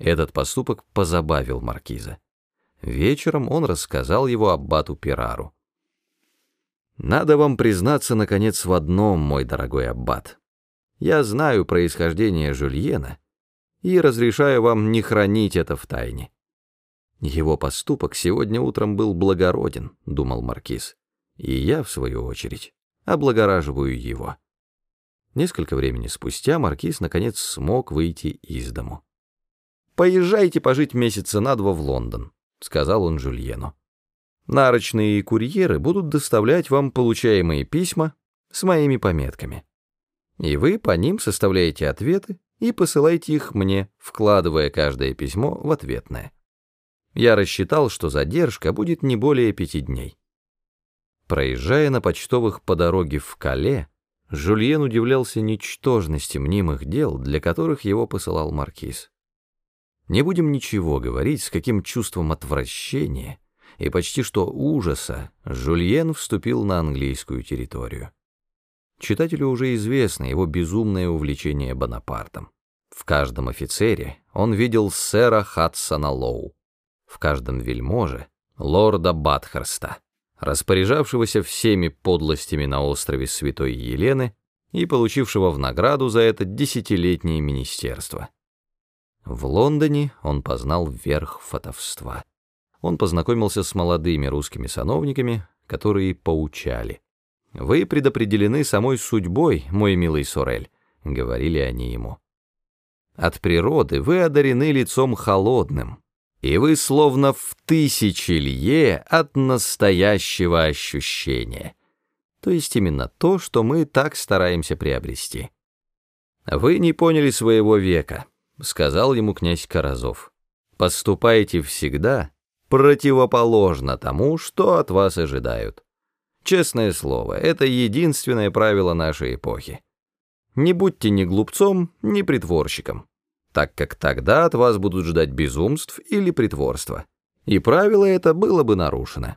Этот поступок позабавил маркиза. Вечером он рассказал его аббату Пирару. «Надо вам признаться, наконец, в одном, мой дорогой аббат. Я знаю происхождение Жюльена и разрешаю вам не хранить это в тайне». «Его поступок сегодня утром был благороден», — думал маркиз, «и я, в свою очередь, облагораживаю его». Несколько времени спустя маркиз наконец смог выйти из дому. «Поезжайте пожить месяца на два в Лондон», — сказал он Жюльену. «Нарочные курьеры будут доставлять вам получаемые письма с моими пометками. И вы по ним составляете ответы и посылаете их мне, вкладывая каждое письмо в ответное. Я рассчитал, что задержка будет не более пяти дней». Проезжая на почтовых по дороге в Кале, Жульен удивлялся ничтожности мнимых дел, для которых его посылал маркиз. Не будем ничего говорить, с каким чувством отвращения и почти что ужаса Жульен вступил на английскую территорию. Читателю уже известно его безумное увлечение Бонапартом. В каждом офицере он видел сэра Хадсона Лоу, в каждом вельможе — лорда Батхерста, распоряжавшегося всеми подлостями на острове Святой Елены и получившего в награду за это десятилетнее министерство. В Лондоне он познал верх фотовства. Он познакомился с молодыми русскими сановниками, которые поучали. «Вы предопределены самой судьбой, мой милый Сорель», — говорили они ему. «От природы вы одарены лицом холодным, и вы словно в тысячи лье от настоящего ощущения, то есть именно то, что мы так стараемся приобрести. Вы не поняли своего века» сказал ему князь Каразов. Поступайте всегда противоположно тому, что от вас ожидают. Честное слово, это единственное правило нашей эпохи. Не будьте ни глупцом, ни притворщиком, так как тогда от вас будут ждать безумств или притворства, и правило это было бы нарушено.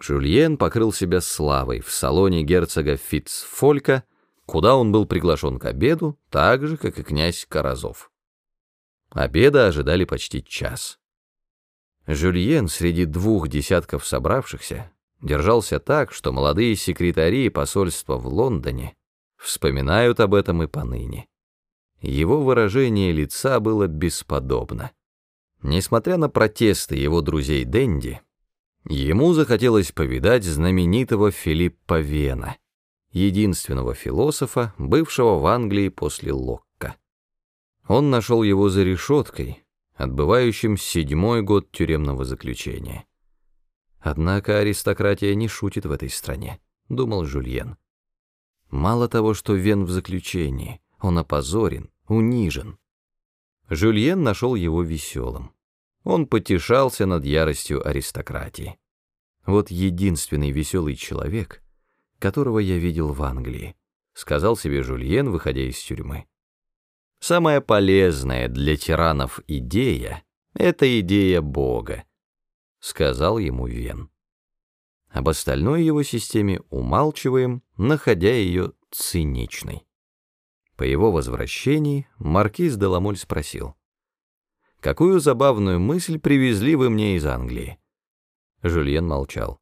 Жюльен покрыл себя славой в салоне герцога Фитцфолька, куда он был приглашен к обеду, так же, как и князь Каразов. Обеда ожидали почти час. Жюльен среди двух десятков собравшихся держался так, что молодые секретари посольства в Лондоне вспоминают об этом и поныне. Его выражение лица было бесподобно. Несмотря на протесты его друзей Дэнди, ему захотелось повидать знаменитого Филиппа Вена, единственного философа, бывшего в Англии после Лок. Он нашел его за решеткой, отбывающим седьмой год тюремного заключения. Однако аристократия не шутит в этой стране, думал Жюльен. Мало того, что Вен в заключении, он опозорен, унижен. Жюльен нашел его веселым. Он потешался над яростью аристократии. Вот единственный веселый человек, которого я видел в Англии, сказал себе Жюльен, выходя из тюрьмы. Самая полезная для тиранов идея — это идея Бога, — сказал ему Вен. Об остальной его системе умалчиваем, находя ее циничной. По его возвращении маркиз Деламоль спросил, «Какую забавную мысль привезли вы мне из Англии?» Жюльен молчал.